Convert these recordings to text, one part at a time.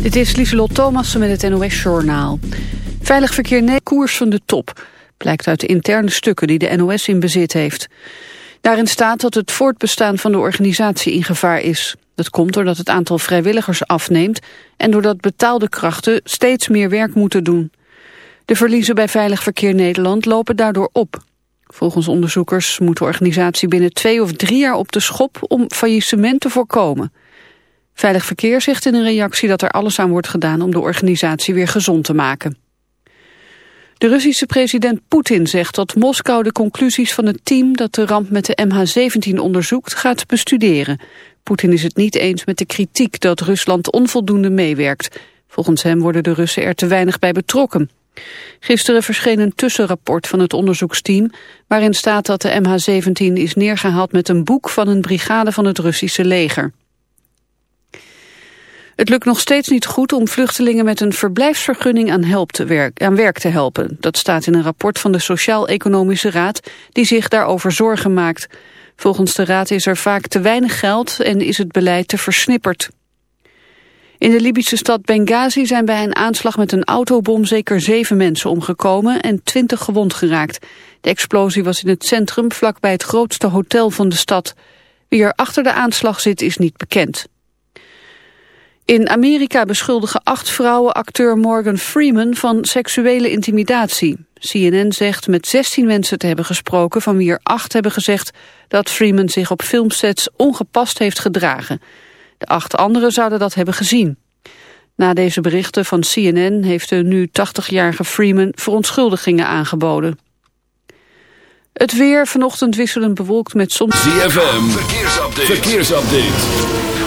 Dit is Lieselot Thomassen met het NOS-journaal. Veilig verkeer nee, koers van de top. Blijkt uit de interne stukken die de NOS in bezit heeft. Daarin staat dat het voortbestaan van de organisatie in gevaar is. Dat komt doordat het aantal vrijwilligers afneemt... en doordat betaalde krachten steeds meer werk moeten doen. De verliezen bij Veilig Verkeer Nederland lopen daardoor op. Volgens onderzoekers moet de organisatie binnen twee of drie jaar op de schop... om faillissement te voorkomen... Veilig Verkeer zegt in een reactie dat er alles aan wordt gedaan om de organisatie weer gezond te maken. De Russische president Poetin zegt dat Moskou de conclusies van het team dat de ramp met de MH17 onderzoekt gaat bestuderen. Poetin is het niet eens met de kritiek dat Rusland onvoldoende meewerkt. Volgens hem worden de Russen er te weinig bij betrokken. Gisteren verscheen een tussenrapport van het onderzoeksteam... waarin staat dat de MH17 is neergehaald met een boek van een brigade van het Russische leger. Het lukt nog steeds niet goed om vluchtelingen met een verblijfsvergunning aan, te werk, aan werk te helpen. Dat staat in een rapport van de Sociaal-Economische Raad die zich daarover zorgen maakt. Volgens de Raad is er vaak te weinig geld en is het beleid te versnipperd. In de Libische stad Benghazi zijn bij een aanslag met een autobom zeker zeven mensen omgekomen en twintig gewond geraakt. De explosie was in het centrum vlakbij het grootste hotel van de stad. Wie er achter de aanslag zit is niet bekend. In Amerika beschuldigen acht vrouwen acteur Morgan Freeman van seksuele intimidatie. CNN zegt met 16 mensen te hebben gesproken van wie er acht hebben gezegd dat Freeman zich op filmsets ongepast heeft gedragen. De acht anderen zouden dat hebben gezien. Na deze berichten van CNN heeft de nu 80-jarige Freeman verontschuldigingen aangeboden. Het weer vanochtend wisselend bewolkt met soms... ZFM, verkeersupdate. verkeersupdate.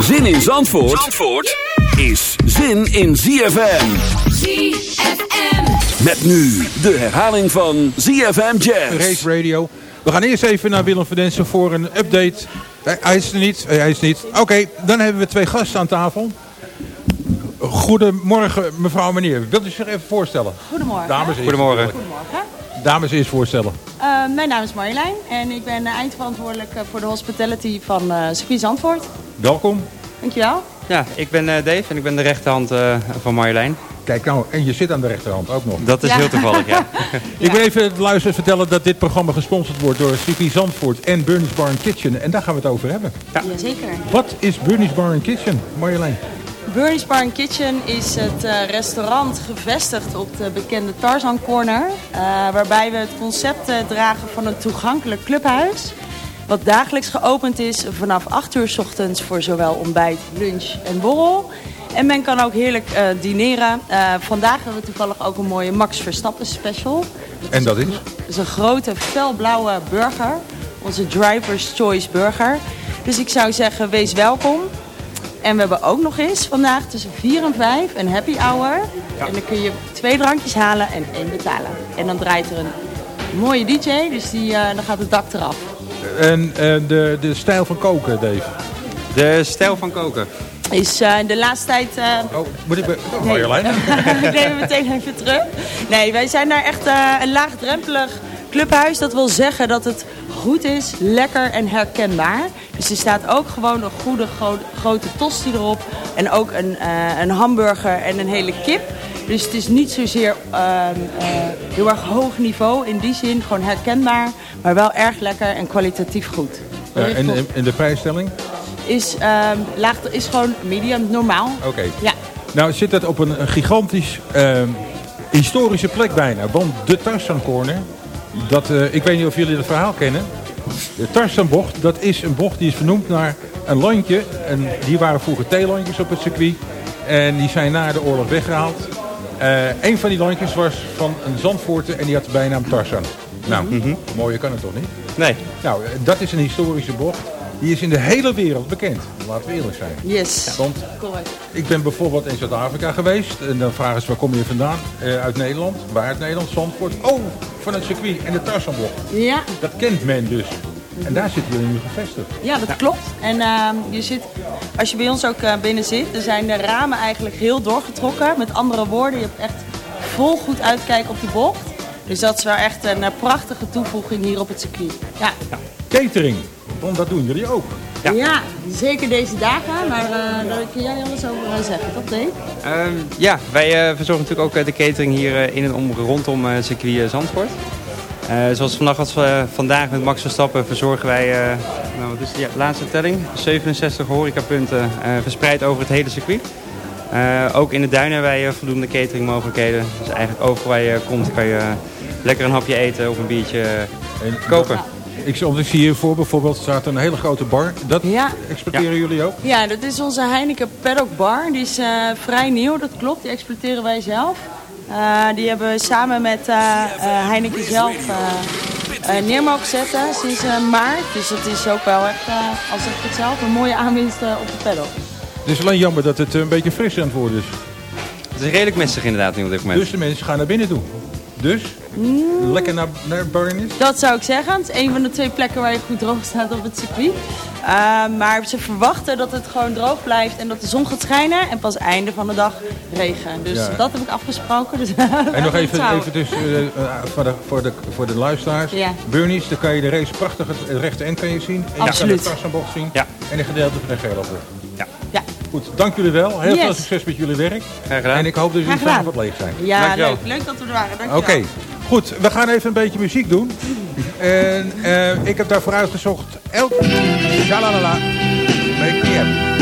Zin in Zandvoort, Zandvoort is zin in ZFM. ZFM. Met nu de herhaling van ZFM Jazz. Race Radio. We gaan eerst even naar Willem Verdensen voor een update. Hij is er niet. Hij is niet. Oké, dan hebben we twee gasten aan tafel. Goedemorgen mevrouw en meneer. Wilt u zich even voorstellen? Goedemorgen. Dames, Goedemorgen. Goedemorgen. Dames eerst voorstellen. Uh, mijn naam is Marjolein en ik ben eindverantwoordelijk voor de hospitality van uh, Circuit Zandvoort. Welkom. Dankjewel. Ja, ik ben uh, Dave en ik ben de rechterhand van Marjolein. Kijk nou, en je zit aan de rechterhand ook nog. Dat is Ja. heel toevallig, ja. Ik wil even de luisteraars vertellen dat dit programma gesponsord wordt door Circuit Zandvoort en Bernie's Bar and Kitchen. En daar gaan we het over hebben. Jazeker. Wat is Bernie's Bar and Kitchen, Marjolein? Bernie's Bar Kitchen is het eh, restaurant gevestigd op de bekende Tarzan Corner. eh, waarbij we het concept eh, dragen van een toegankelijk clubhuis. Wat dagelijks geopend is vanaf 8 uur 's ochtends voor zowel ontbijt, lunch en borrel. En men kan ook heerlijk dineren. Vandaag hebben we toevallig ook een mooie Max Verstappen special. En dat is? Dat is een grote felblauwe burger. Onze Driver's Choice burger. Dus ik zou zeggen, wees welkom. En we hebben ook nog eens vandaag tussen 4 en 5 een happy hour. En dan kun je twee drankjes halen en één betalen. En dan draait er een mooie DJ, dus die, eh, dan gaat het dak eraf. En eh, de, de stijl van koken, Dave. De stijl van koken. Is eh, de laatste tijd... eh, Oh, moet ik... Be Nee. Marjolein? ik neem hem meteen even terug. Nee, wij zijn daar echt eh, een laagdrempelig clubhuis. Dat wil zeggen dat het goed is, lekker en herkenbaar. Dus er staat ook gewoon een goede gro- grote tosti erop. En ook een, eh, een hamburger en een hele kip. Dus het is niet zozeer ehm, eh, heel erg hoog niveau in die zin, gewoon herkenbaar, maar wel erg lekker en kwalitatief goed. Ja, en, de prijsstelling? Is, ehm, laag, is gewoon medium, normaal. Oké. Ja. Nou zit dat op een, een gigantisch ehm, historische plek bijna. Want de Tarzan Corner, dat, eh, ik weet niet of jullie dat verhaal kennen. De Tarzanbocht, dat is een bocht die is vernoemd naar een landje. En die waren vroeger theelandjes op het circuit. En die zijn na de oorlog weggehaald. Eh een van die landjes was van een Zandvoorter en die had de bijnaam Tarzan. Nou, mooier kan het toch niet? Nee. Nou, eh, dat is een historische bocht. Die is in de hele wereld bekend. Laten we eerlijk zijn. Yes. Want Correct. ik ben bijvoorbeeld in Zuid-Afrika geweest. En dan vragen ze waar kom je vandaan? Eh, uit Nederland. Waar uit Nederland? Zandvoort. Oh, van het circuit en de Tarzanbocht. Ja, Dat kent men dus. En daar zitten jullie nu gevestigd. Ja, dat klopt. En ehm, je zit, als je bij ons ook eh, binnen zit, dan zijn de ramen eigenlijk heel doorgetrokken. Met andere woorden, je hebt echt vol goed uitkijken op die bocht. Dus dat is wel echt een eh, prachtige toevoeging hier op het circuit. Ja, Catering. Want dat doen jullie ook. ja. zeker deze dagen. Maar eh, daar kun jij alles over eh, zeggen, toch Dave? Ehm, ja, wij eh, verzorgen natuurlijk ook de catering hier in en om, rondom eh, circuit eh, Zandvoort. Eh, zoals vandaag als we vandaag met Max Verstappen verzorgen wij, eh, nou, wat is de ja, laatste telling? 67 horecapunten eh, verspreid over het hele circuit. Eh, ook in de duinen hebben wij voldoende cateringmogelijkheden. Dus eigenlijk overal waar je komt kan je lekker een hapje eten of een biertje En kopen. Ik, ik zie hiervoor bijvoorbeeld staat een hele grote bar. Dat Ja. exporteren jullie ook? Ja, dat is onze Heineken Paddock Bar. Die is eh, vrij nieuw, dat klopt. Die exploiteren wij zelf. Eh, die hebben we samen met eh, Heineken zelf neer mogen zetten sinds eh, maart. Dus dat is ook wel echt, eh, als ik het zelf, een mooie aanwinst op de paddock. Het is alleen jammer dat het een beetje fris aan het worden is. Het is redelijk messig inderdaad nu op dit moment. Dus de mensen gaan naar binnen toe. Dus, lekker naar, naar Barnis. Dat zou ik zeggen. Het is een van de twee plekken waar je goed droog staat op het circuit. Eh, maar ze verwachten dat het gewoon droog blijft en dat de zon gaat schijnen. En pas einde van de dag regen. Dus Ja. dat heb ik afgesproken. Dus En nog even, even dus, eh, eh, voor, de, voor, de, voor de luisteraars. Ja. Burnies, dan kan je de race prachtig het het rechte end kan je zien. En Absoluut. je kan de zien. Ja. En een gedeelte van de Gelover. Goed, dank jullie wel. Heel veel succes met jullie werk. Graag gedaan. En ik hoop dat jullie Graag gedaan. vanavond leeg zijn. Ja, Dankjewel. leuk. Leuk dat we er waren. Oké, Dankjewel. goed. We gaan even een beetje muziek doen. En eh, ik heb daarvoor uitgezocht elk... Shalalala. Make me happy.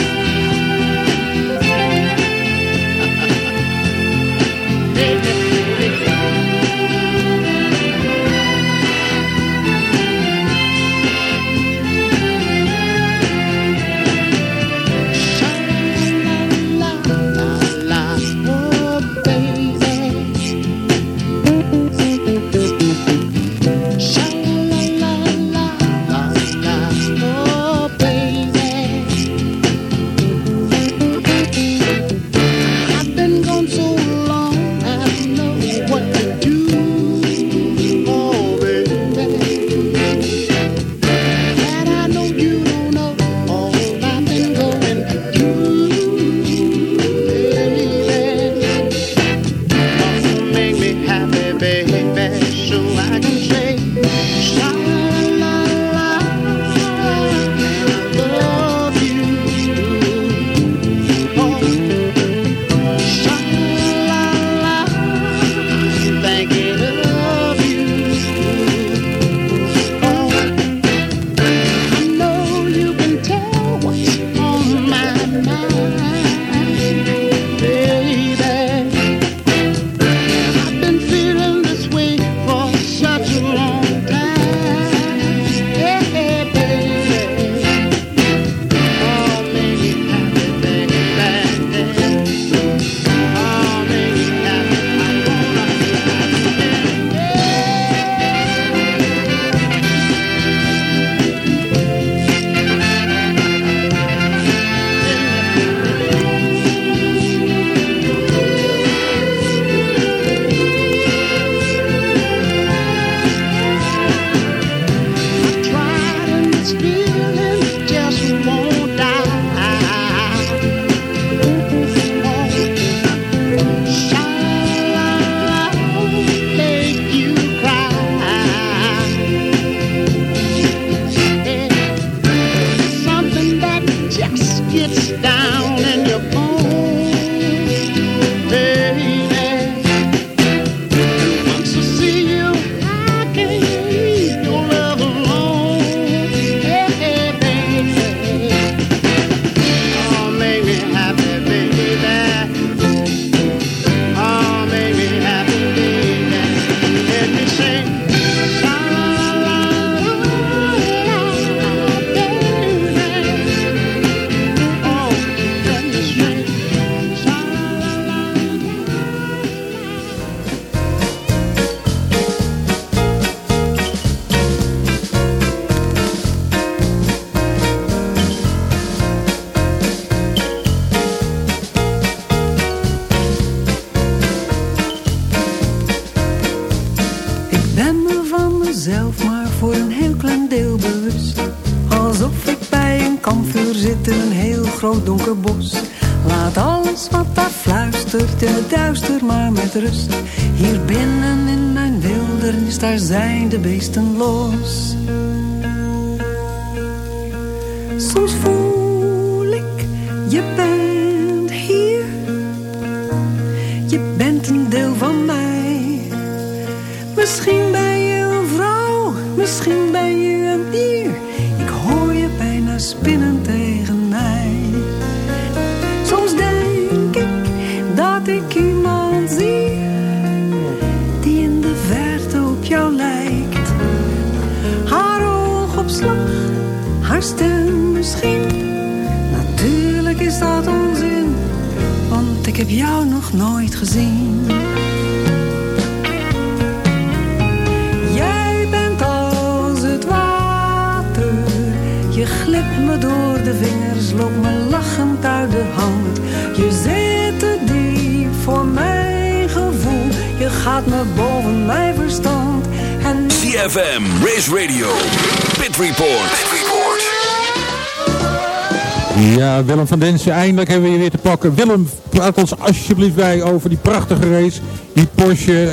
Beesten los. Soms voel ik, je bent hier. Je bent een deel van mij. Misschien ben je een vrouw, misschien ben je een dier. Ik hoor je bijna spinnen tegen ik heb jou nog nooit gezien. Jij bent als het water. Je glipt me door de vingers, loopt me lachend uit de hand. Je zit te diep voor mijn gevoel. Je gaat me boven mijn verstand. En CFM, Race Radio, Pit Report. Ja, Willem van Densen, eindelijk hebben we je weer te pakken. Willem, praat ons alsjeblieft bij over die prachtige race. Die Porsche,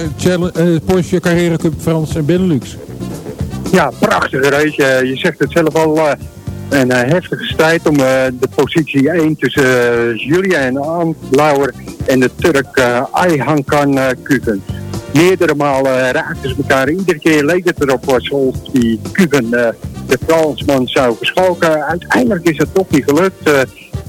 eh, Porsche Carrera Cup Frans en Benelux. Ja, prachtige race. Eh, je zegt het zelf al. een heftige strijd om de positie 1 tussen Julia en Ant Lauer en de Turk Ayhankan Kuken. Meerdere malen raakten ze elkaar. Iedere keer leek het erop alsof die Kuken de Fransman zou verschalken. Uiteindelijk is het toch niet gelukt. Eh,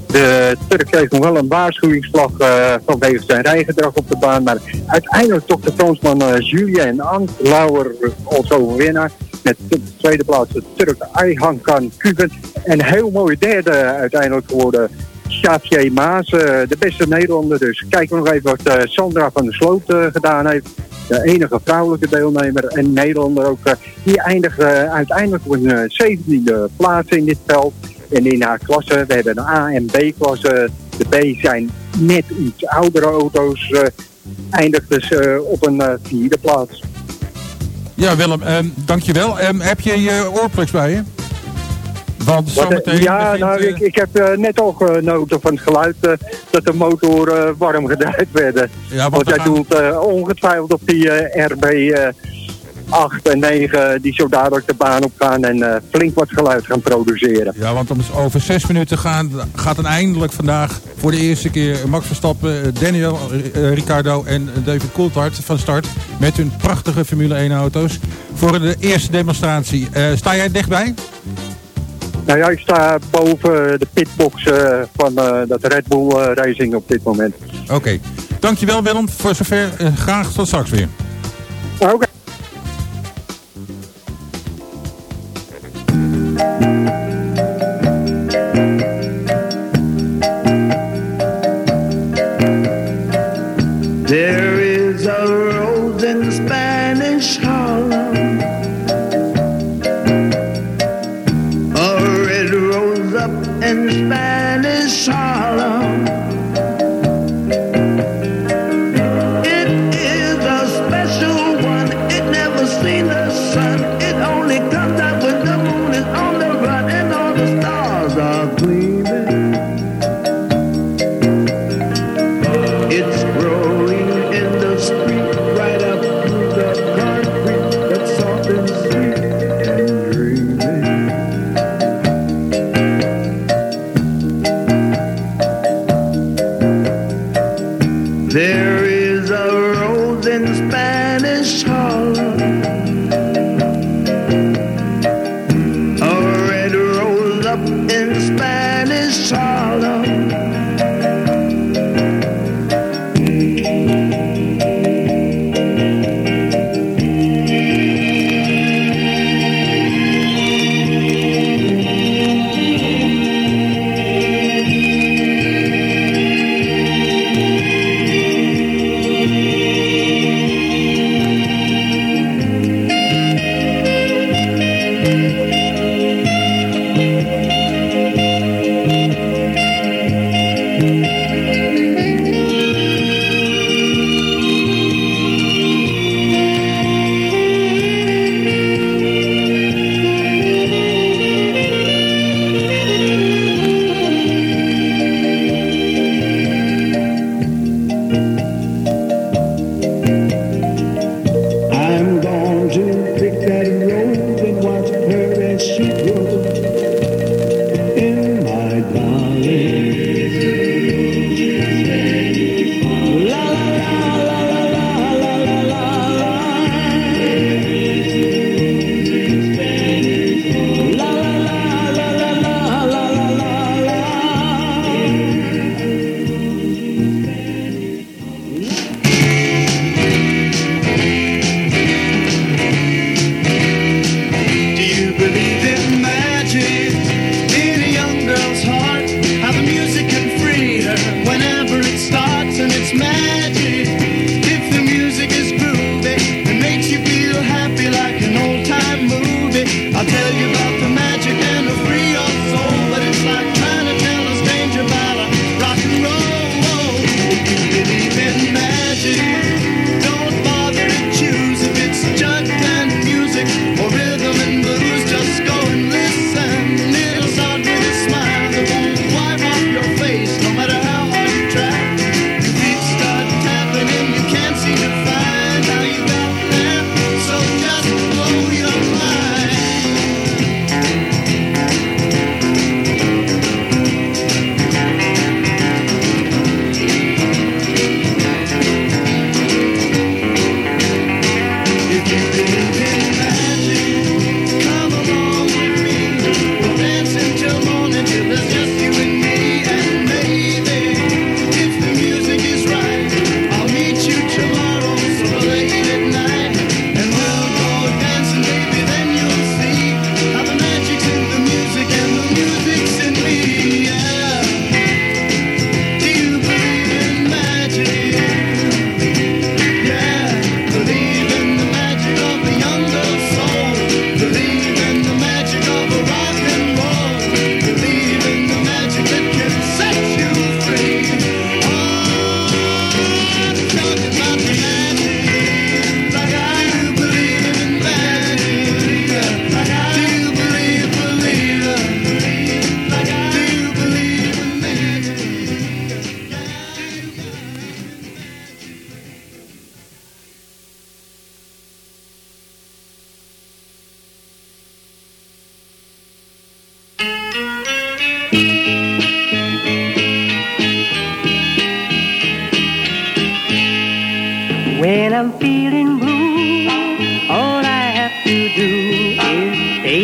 de Turk kreeg nog wel een waarschuwingsvlag eh, vanwege zijn rijgedrag op de baan. Maar uiteindelijk toch de Fransman eh, Julien Ant Lauer als overwinnaar. Met de tweede plaats de Turk Ayhankan Kuken. En een heel mooie derde uiteindelijk geworden. Xavier Maas, eh, de beste Nederlander. Dus kijken we nog even wat eh, Sandra van der Sloot eh, gedaan heeft. De enige vrouwelijke deelnemer en Nederlander ook. die eindigde eh, uiteindelijk op een 17e plaats in dit veld. En in haar klasse, we hebben een A- en B-klasse. De B zijn net iets oudere auto's. eindigde ze op een vierde plaats. Ja, Willem, ehm, dankjewel. Ehm, heb je je oorplugs bij je? Want eh, zometeen ja, nou, eh, ik, ik heb eh, net al genoten van het geluid dat de motoren warm gedraaid werden. Ja, want jij gaan- doelt ongetwijfeld op die RB eh, 8 en 9 die zo dadelijk de baan op gaan en flink wat geluid gaan produceren. Ja, want om, over zes minuten gaan, gaat dan eindelijk vandaag voor de eerste keer Max Verstappen, Daniel Ricciardo en David Coulthard van start. Met hun prachtige Formule 1 auto's voor de eerste demonstratie. Sta jij dichtbij? Nou ja, ik sta boven de pitbox eh, van eh, dat Red Bull eh, Racing op dit moment. Oké. Dankjewel Willem, voor zover. Graag tot straks weer. Oké.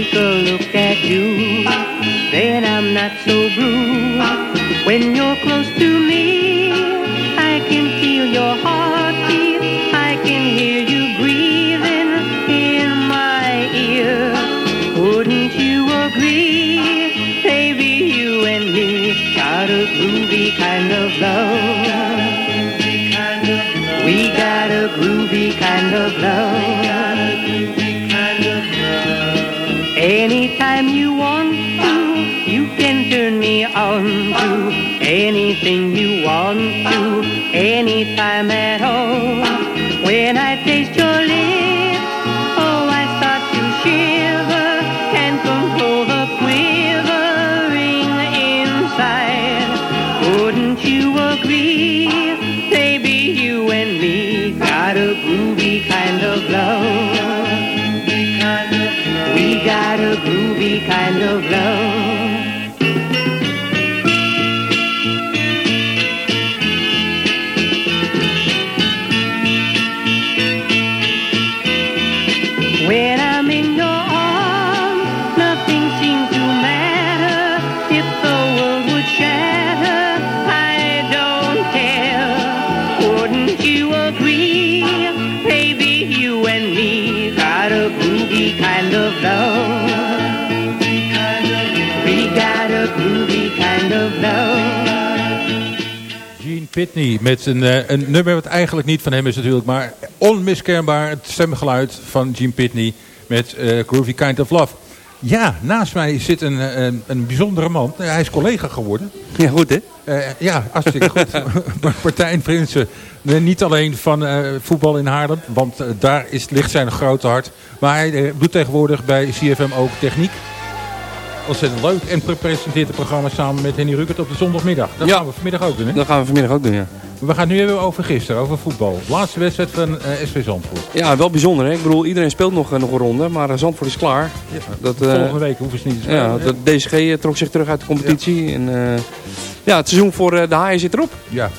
Take Pitney met een, eh, een nummer wat eigenlijk niet van hem is natuurlijk, maar onmiskenbaar het stemgeluid van Gene Pitney met eh, Groovy Kind of Love. Ja, naast mij zit een, eh, een, een bijzondere man. Hij is collega geworden. Ja, goed hè? Eh, ja, hartstikke goed. Maar Martijn Prinsen, niet alleen van voetbal in Haarlem, want daar is, ligt zijn grote hart. Maar hij doet tegenwoordig bij CFM ook techniek. Ontzettend leuk. En pre- presenteert het programma samen met Henny Ruckert op de zondagmiddag. Dat gaan we vanmiddag ook doen, hè? Dat gaan we vanmiddag ook doen, ja. We gaan het nu even over gisteren, over voetbal. Laatste wedstrijd van eh, SV Zandvoort. Ja, wel bijzonder hè. Ik bedoel, iedereen speelt nog, eh, nog een ronde, maar eh, Zandvoort is klaar. Dat, eh, Volgende week hoeven ze niet te spelen. Ja, dat DSG trok zich terug uit de competitie. En, eh, ja, het seizoen voor de haaien zit erop. Ja.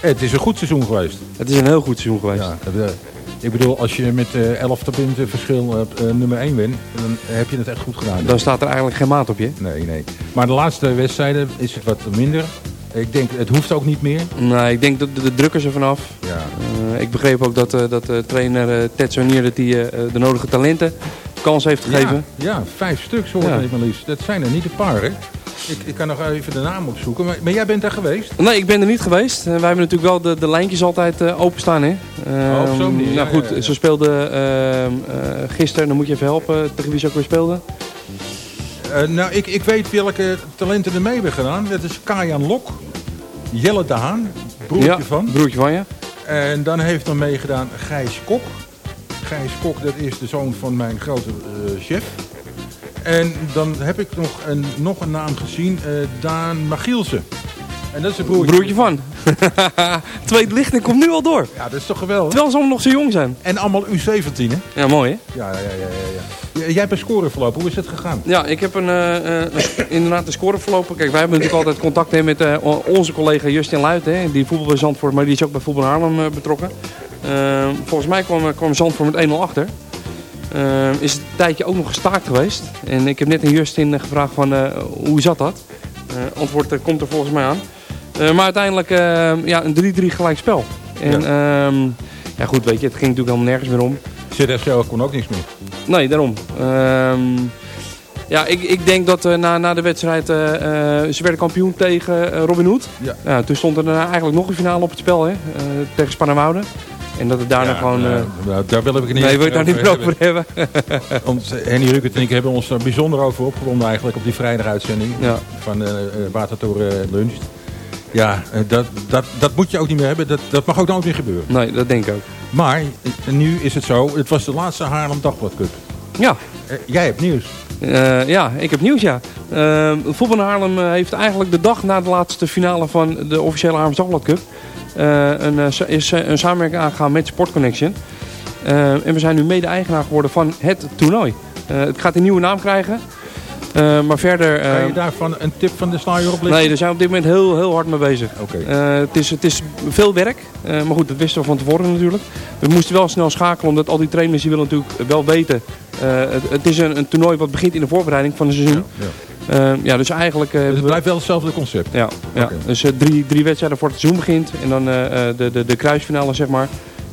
Het is een goed seizoen geweest. Het is een heel goed seizoen geweest. Ja, dat, ik bedoel, als je met eh 11 punten verschil eh, eh, nummer 1 wint, dan heb je het echt goed gedaan. Dan staat er eigenlijk geen maat op je. Nee, nee. Maar de laatste wedstrijden is het wat minder. Ik denk, het hoeft ook niet meer. Nee, ik denk dat de, de druk is er vanaf. Ja. Eh, ik begreep ook dat, eh, dat trainer eh, Ted Sonier dat die, eh, de nodige talenten kans heeft gegeven. Ja, ja, vijf stuks hoor Ja. ik maar liefst. Dat zijn er niet een paar, hè? Ik, ik kan nog even de naam opzoeken. Maar, maar jij bent daar geweest? Nee, ik ben er niet geweest. Eh, wij hebben natuurlijk wel de, de lijntjes altijd eh, openstaan. Hè? Oh, op zo'n manier, nou ja, goed, ja, ja. ze speelden ehm, eh, gisteren, dan moet je even helpen tegen wie ze ook weer speelden. Eh, nou, ik, ik weet welke talenten er mee hebben gedaan. Dat is Kajan Lok, Jelle de Haan, broertje ja, van. broertje van je. En dan heeft nog meegedaan Gijs Kok. Gijs Kok, dat is de zoon van mijn grote eh, chef. En dan heb ik nog een, nog een naam gezien, eh, Daan Magielsen. En dat is een broertje. Broertje van. Tweede lichting komt nu al door. Ja, dat is toch geweldig. Terwijl ze allemaal nog zo jong zijn. En allemaal U17, hè? Ja, mooi hè? Ja, ja, ja, ja. ja. Jij hebt een score verlopen. Hoe is het gegaan? Ja, ik heb een, eh, inderdaad de score verlopen. Kijk, wij hebben natuurlijk altijd contact hè, met onze collega Justin Luit. Hè, die voetbal bij Zandvoort, maar die is ook bij voetbal Haarlem betrokken. Eh, volgens mij kwam, kwam Zandvoort met 1-0 achter. Eh, is het een tijdje ook nog gestaakt geweest. En ik heb net aan Justin eh, gevraagd van eh, hoe zat dat? Eh, antwoord eh, komt er volgens mij aan. Eh, maar uiteindelijk eh, ja, een 3-3 gelijk spel. En ja. ja goed, weet je, het ging natuurlijk helemaal nergens meer om. ZSL kon ook niks meer. Nee, daarom. Ehm, ja, ik, ik denk dat eh, na, na de wedstrijd, eh, eh, ze werden kampioen tegen eh, Robin Hood. Ja. toen stond er daarna eigenlijk nog een finale op het spel, hè, eh, tegen Spannerwoude. En dat het daarna Ja, gewoon... nou, eh, nou, daar wil ik niet Nee, wil daar niet meer over hebben? Want Henny Ruckert en ik hebben ons er bijzonder over opgewonden eigenlijk op die vrijdaguitzending van eh, eh, Watertoren Lunch. Ja, dat, dat, dat moet je ook niet meer hebben. Dat, dat mag ook nooit meer gebeuren. Nee, dat denk ik ook. Maar nu is het zo, het was de laatste Haarlem Dagblad Cup. Ja. Jij hebt nieuws. Ja, ik heb nieuws, ja. Uh, Voetbal Haarlem heeft eigenlijk de dag na de laatste finale van de officiële Haarlem Dagblad Cup... eh, een, eh, is eh, een samenwerking aangegaan met Sport Connection. En we zijn nu mede-eigenaar geworden van het toernooi. Het gaat een nieuwe naam krijgen. Eh, maar verder... Kan je daarvan een tip van de sluier oplichten? Nee, daar zijn we op dit moment heel, heel hard mee bezig. Oké. Het, is, het is veel werk, maar goed, dat wisten we van tevoren natuurlijk. We moesten wel snel schakelen, omdat al die trainers die willen natuurlijk wel weten. het, het is een, een toernooi wat begint in de voorbereiding van het seizoen. Ja. Eh, ja, dus eigenlijk... eh, Dus het blijft wel hetzelfde concept. ja, ja. Dus eh, drie, drie wedstrijden voor het seizoen begint. En dan de, de, de kruisfinale, zeg maar.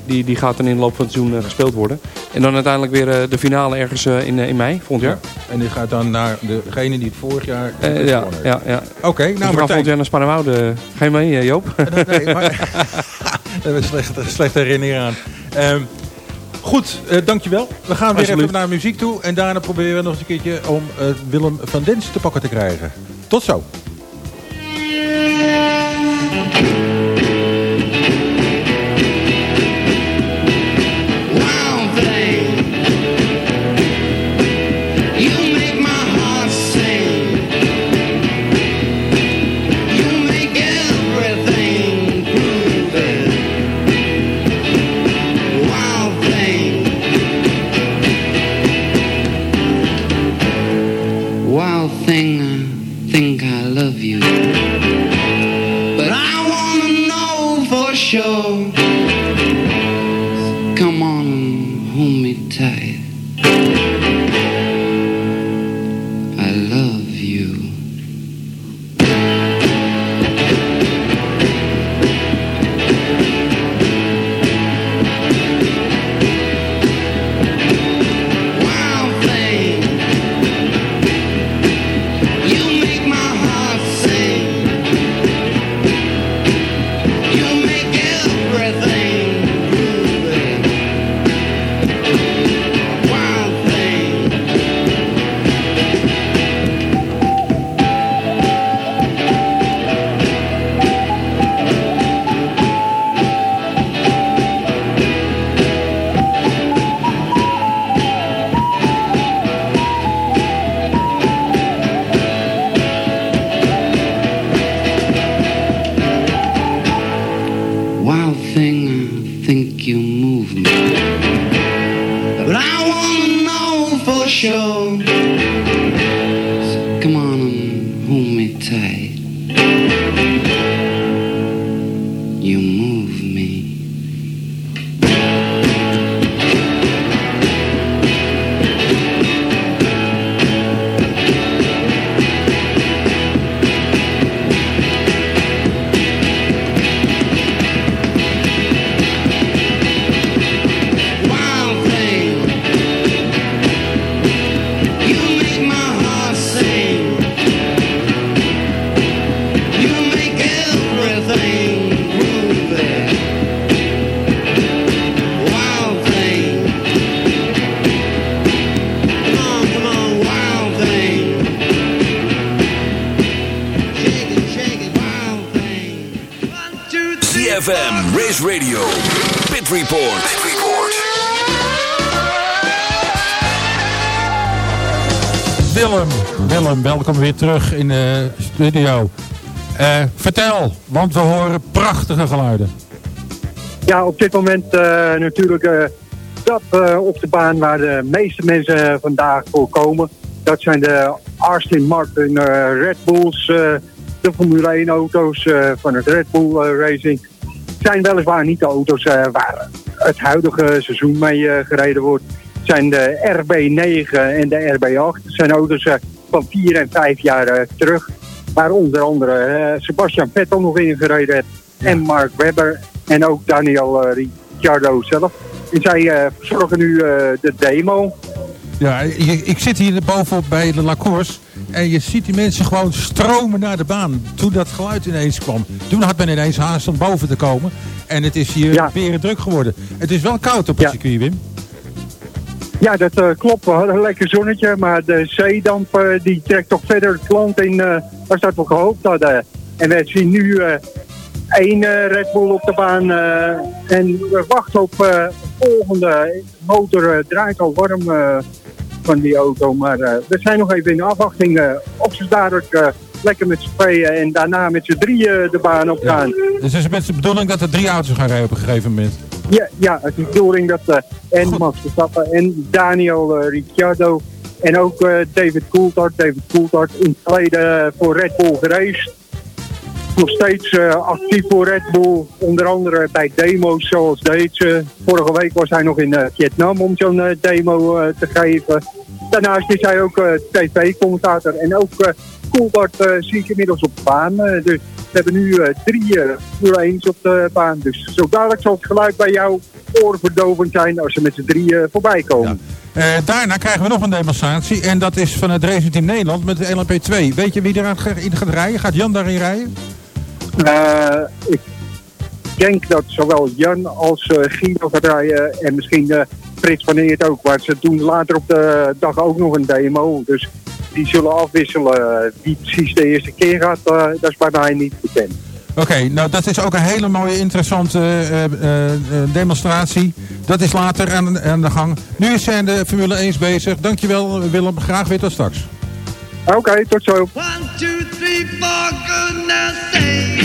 Die, die gaat dan in de loop van het seizoen gespeeld worden. En dan uiteindelijk weer de finale ergens in, in mei, volgend jaar. Ja. En die gaat dan naar degene die het vorig jaar ja, ja, ja. Oké, Dus we nou volgend Martijn. jaar naar Spannerwoude. Ga je mee, Joop? Nee, maar... Daar hebben we slechte, slechte herinnering aan. Ehm, goed, eh, dankjewel. We gaan weer even naar muziek toe. En daarna proberen we nog eens een keertje om eh, Willem van Dens te pakken te krijgen. Tot zo. Race Radio. Pit Report. Pit Report. Willem, Willem, welkom weer terug in de studio. Eh, vertel, want we horen prachtige geluiden. Ja, op dit moment eh, natuurlijk eh, dat eh, op de baan waar de meeste mensen vandaag voor komen. Dat zijn de Aston Martin eh, Red Bulls, eh, de Formule 1 auto's eh, van het Red Bull Racing. Zijn weliswaar niet de auto's eh, waar het huidige seizoen mee eh, gereden wordt. Het zijn de RB9 en de RB8. Het zijn auto's eh, van 4 en 5 jaar terug. Waar onder andere Sebastian Vettel nog in gereden heeft. En Mark Webber en ook Daniel Ricciardo zelf. En zij verzorgen nu de demo. Ja, ik zit hier bovenop bij de La Course en je ziet die mensen gewoon stromen naar de baan. Toen dat geluid ineens kwam, toen had men ineens haast om boven te komen. En het is hier Ja. weer druk geworden. Het is wel koud op het Ja. circuit, Wim. Ja, dat eh, klopt. We hadden een lekker zonnetje, maar de zeedamp eh, die trekt toch verder het land in eh als dat we gehoopt hadden. En we zien nu één Red Bull op de baan en we wachten op de volgende. De motor draait al warm van die auto, maar eh, we zijn nog even in afwachting eh, of ze dadelijk eh, lekker met z'n tweeën en daarna met z'n drieën de baan op gaan. Dus het is met de bedoeling dat er drie auto's gaan rijden op een gegeven moment. Ja, ja het is de bedoeling dat eh, en Max Verstappen en Daniel Ricciardo En ook David Coulthard. David Coulthard in het verleden voor Red Bull gereisd. Nog steeds eh, actief voor Red Bull. Onder andere bij demo's zoals deze. Vorige week was hij nog in eh, Vietnam om zo'n eh, demo te geven. Daarnaast is hij ook tv-commentator. En ook eh, zie inmiddels op de baan. Dus we hebben nu drie 1's op de baan. Dus zo dadelijk zal het geluid bij jou oorverdovend zijn als ze met z'n drieën voorbij komen. Daarna krijgen we nog een demonstratie. En dat is van het Racing Team Nederland met de LMP2. Weet je wie ga- in gaat rijden? Gaat Jan daarin rijden? Eh, ik denk dat zowel Jan als eh, Guido gaat rijden en misschien eh, Frits van Eert ook. Maar ze doen later op de dag ook nog een demo. Dus die zullen afwisselen. Wie precies de eerste keer gaat, dat is bij mij niet bekend. Oké, nou dat is ook een hele mooie, interessante eh, eh, eh, demonstratie. Dat is later aan, aan de gang. Nu zijn de Formule 1 bezig. Dankjewel Willem, graag weer tot straks. Oké, tot zo. One, two, three, four, goodness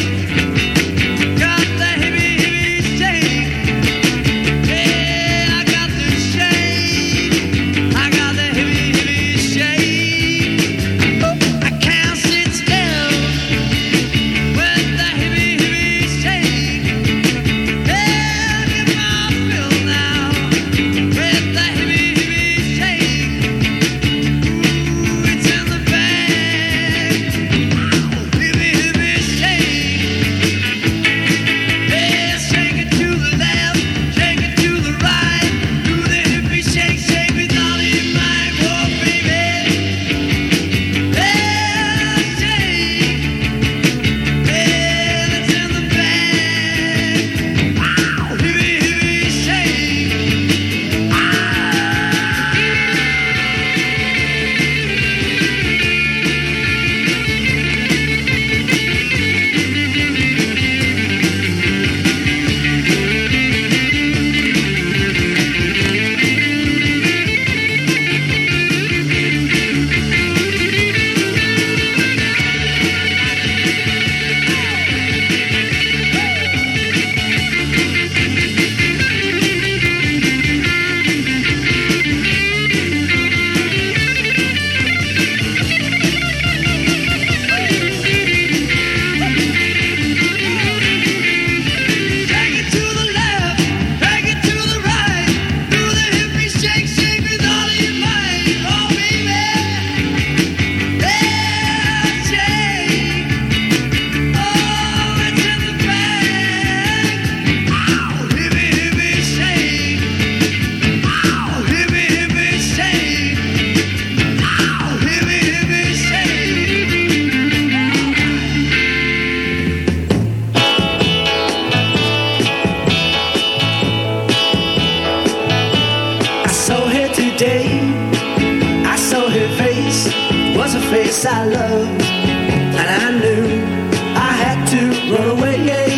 Yeah.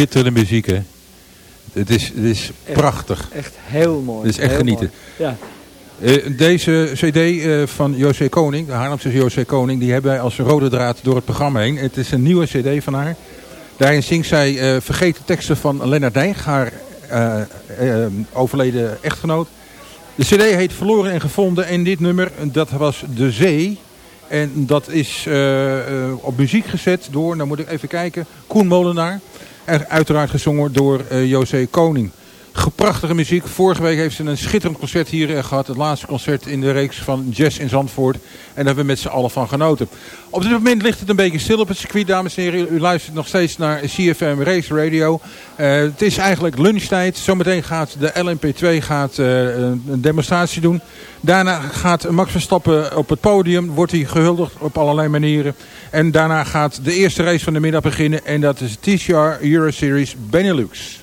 Schitterende muziek, hè? Het is, het is Echt- prachtig. Echt heel mooi. Het is echt heel genieten. mooi. Ja. Eh, deze cd eh, van José Koning, de Haarlemse José Koning, die hebben wij als rode draad door het programma heen. Het is een nieuwe cd van haar. Daarin zingt zij eh, vergeten teksten van Lennart Dijg, haar overleden echtgenoot. De cd heet Verloren en Gevonden en dit nummer, dat was De Zee. En dat is eh, eh, op muziek gezet door, nou moet ik even kijken, Koen Molenaar. En uiteraard gezongen door eh José Koning. Prachtige muziek. Vorige week heeft ze een schitterend concert hier eh, gehad. Het laatste concert in de reeks van Jazz in Zandvoort. En daar hebben we met z'n allen van genoten. Op dit moment ligt het een beetje stil op het circuit, dames en heren. U luistert nog steeds naar CFM Race Radio. Eh, het is eigenlijk lunchtijd. Zometeen gaat de LMP2 gaat, eh, een een demonstratie doen. Daarna gaat Max Verstappen op het podium. Wordt hij gehuldigd op allerlei manieren. En daarna gaat de eerste race van de middag beginnen. En dat is de TCR Euro Series Benelux.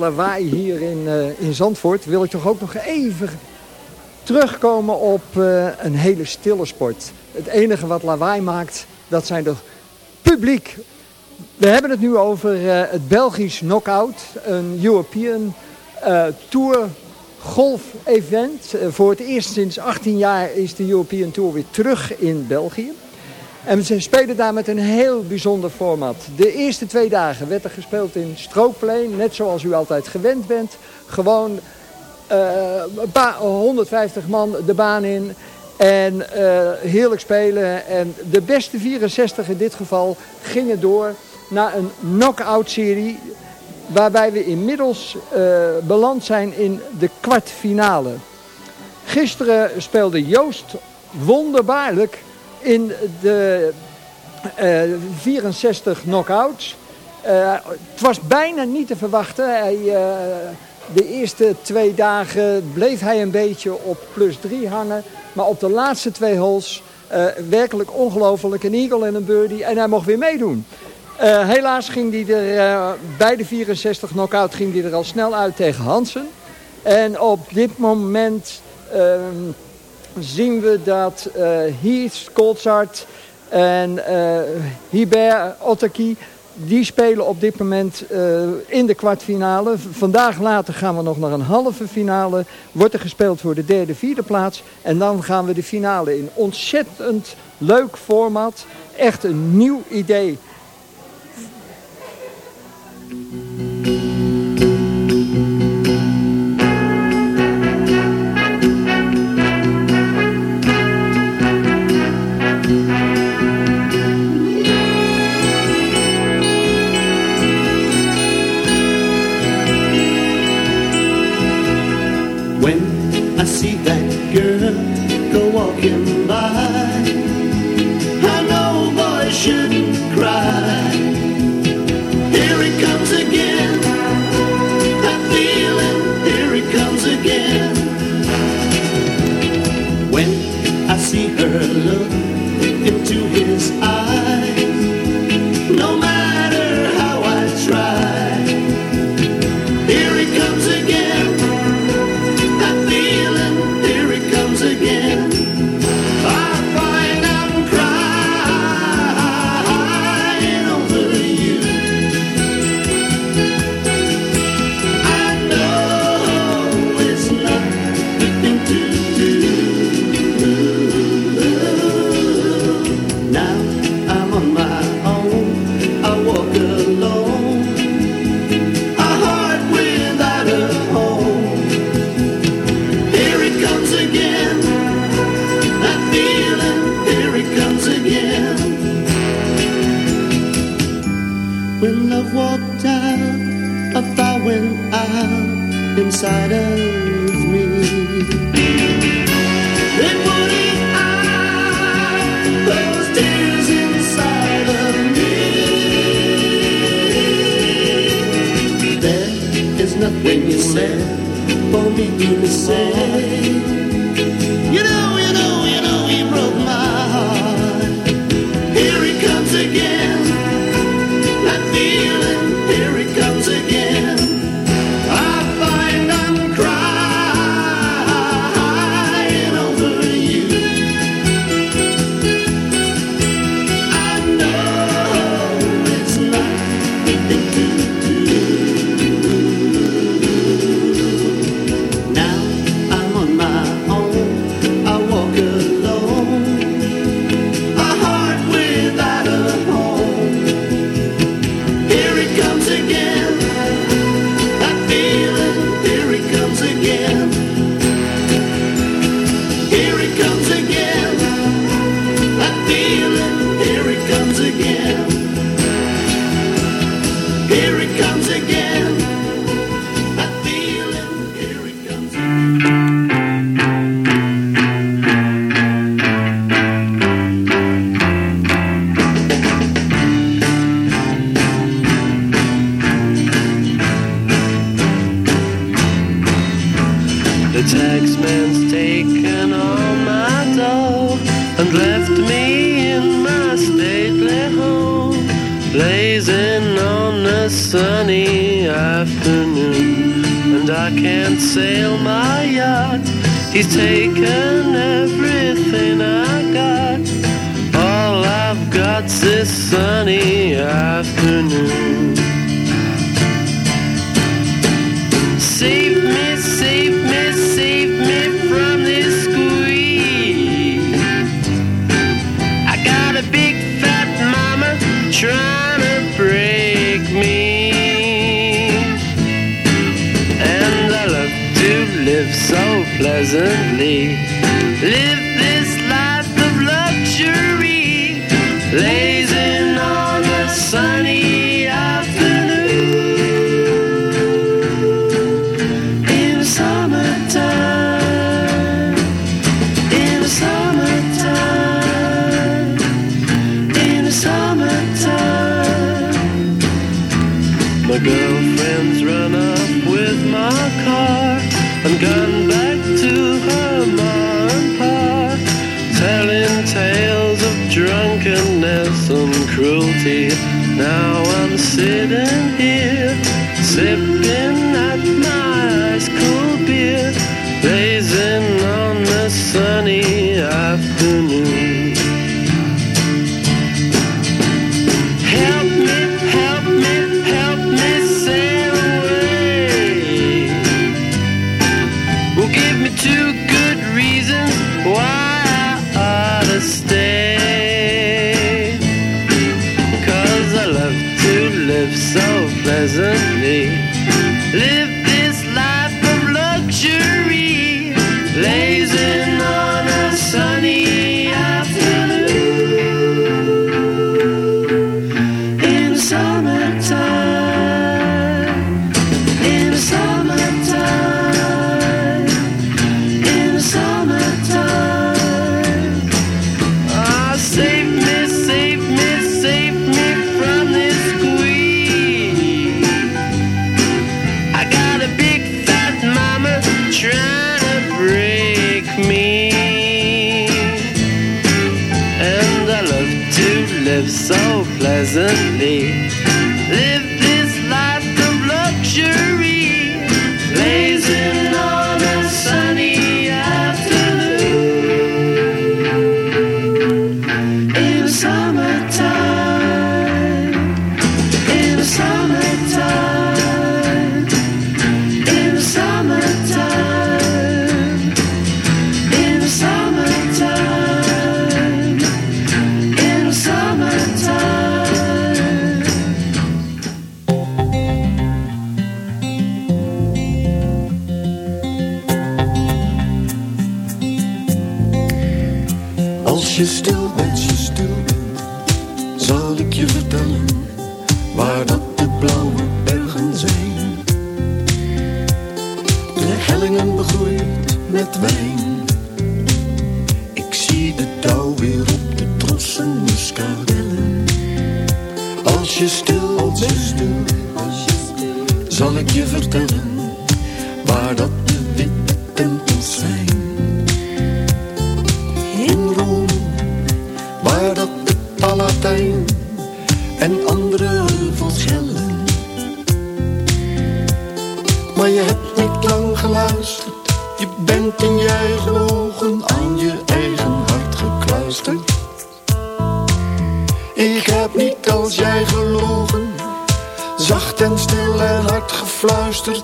Lawaai hier in, eh, in Zandvoort wil ik toch ook nog even terugkomen op eh, een hele stille sport. Het enige wat lawaai maakt, dat zijn de publiek. We hebben het nu over eh, het Belgisch Knockout, een European Tour golf event. Voor het eerst sinds 18 jaar is de European Tour weer terug in België. En ze spelen daar met een heel bijzonder format. De eerste twee dagen werd er gespeeld in strookplein, net zoals u altijd gewend bent. Gewoon eh, een paar 150 man de baan in. En eh, heerlijk spelen. En de beste 64 in dit geval gingen door naar een knock-out serie. Waarbij we inmiddels eh, beland zijn in de kwartfinale. Gisteren speelde Joost wonderbaarlijk in de eh, 64 knockouts. Eh, het was bijna niet te verwachten. Hij, eh, de eerste twee dagen bleef hij een beetje op plus drie hangen. Maar op de laatste twee holes eh, werkelijk ongelooflijk. Een eagle en een birdie. En hij mocht weer meedoen. Eh, helaas ging hij er eh, bij de 64 knockout ging hij er al snel uit tegen Hansen. En op dit moment ehm, zien we dat eh Heath Coltsart en eh Hubert Otaki... die spelen op dit moment eh, in de kwartfinale. Vandaag later gaan we nog naar een halve finale. Wordt er gespeeld voor de derde, vierde plaats. En dan gaan we de finale in. Ontzettend leuk format. Echt een nieuw idee. inside. Save me, save me, save me from this squeeze. I got a big fat mama trying to break me. And I love to live so pleasantly.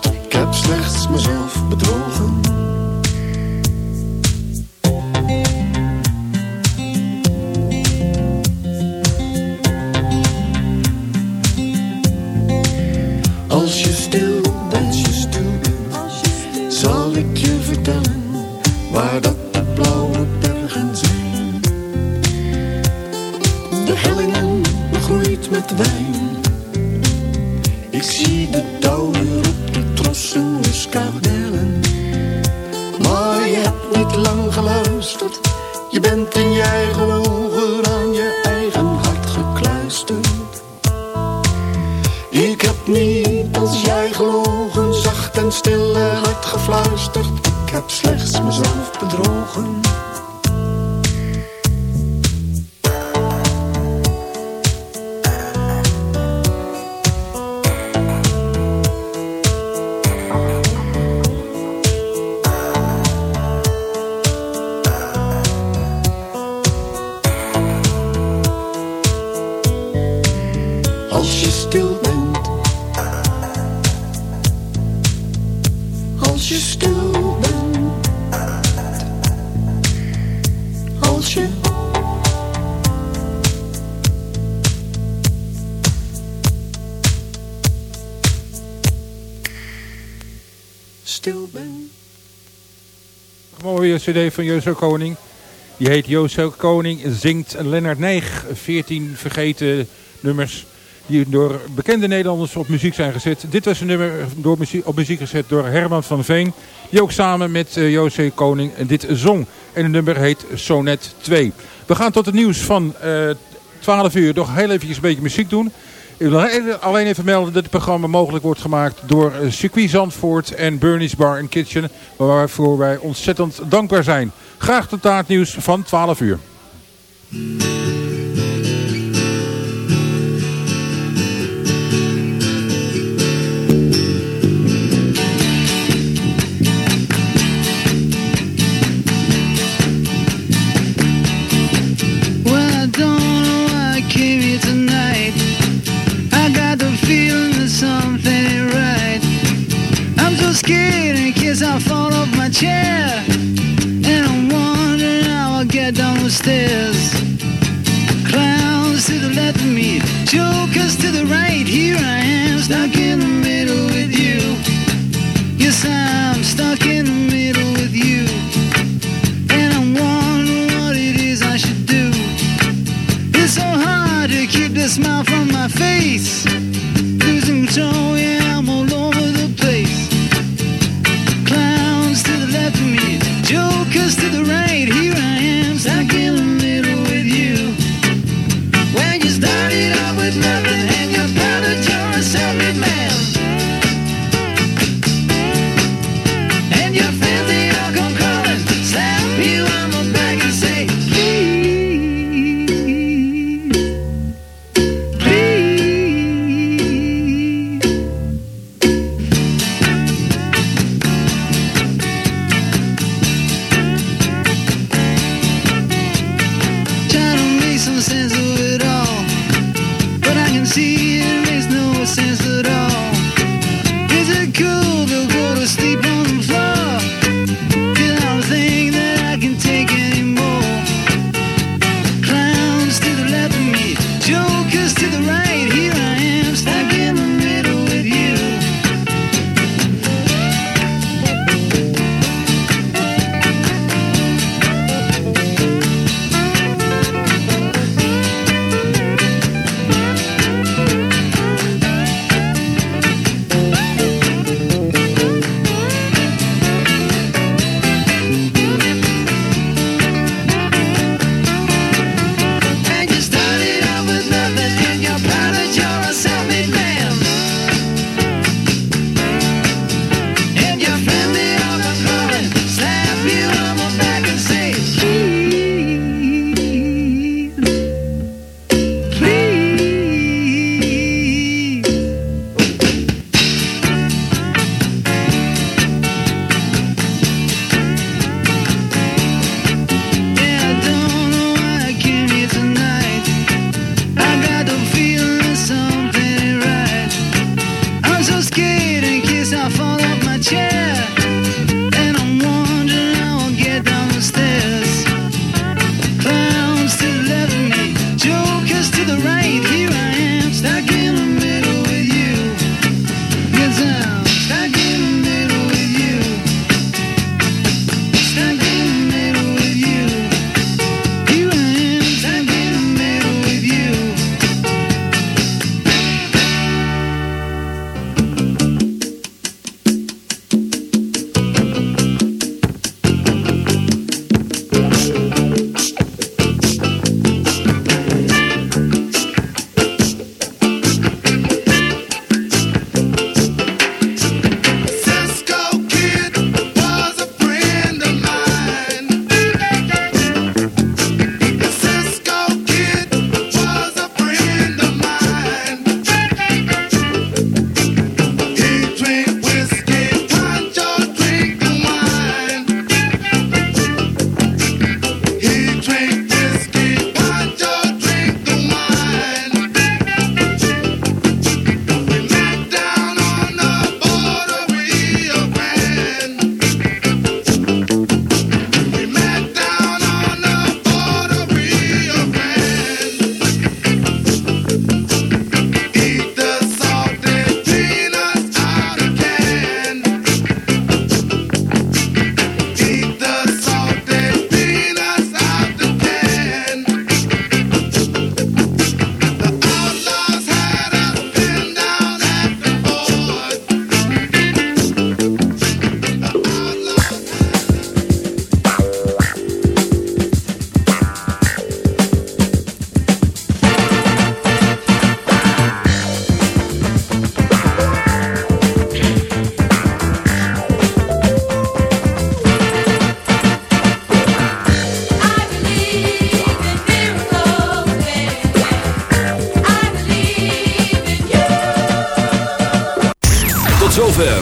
ik heb slechts mezelf bedrogen. cd van Jozo Koning. Die heet Jozo Koning, zingt Lennart Neig. 14 vergeten nummers die door bekende Nederlanders op muziek zijn gezet. Dit was een nummer door muziek, op muziek gezet door Herman van Veen. Die ook samen met eh, uh, José Koning dit zong. En het nummer heet Sonet 2. We gaan tot het nieuws van eh, uh, 12 uur nog heel eventjes een beetje muziek doen. Ik wil alleen even melden dat het programma mogelijk wordt gemaakt door eh, Circuit Zandvoort en Bernie's Bar and Kitchen. Waarvoor wij ontzettend dankbaar zijn. Graag tot taartnieuws van 12 uur. chair And I'm wondering how I get down the stairs Clowns to the left of me Joe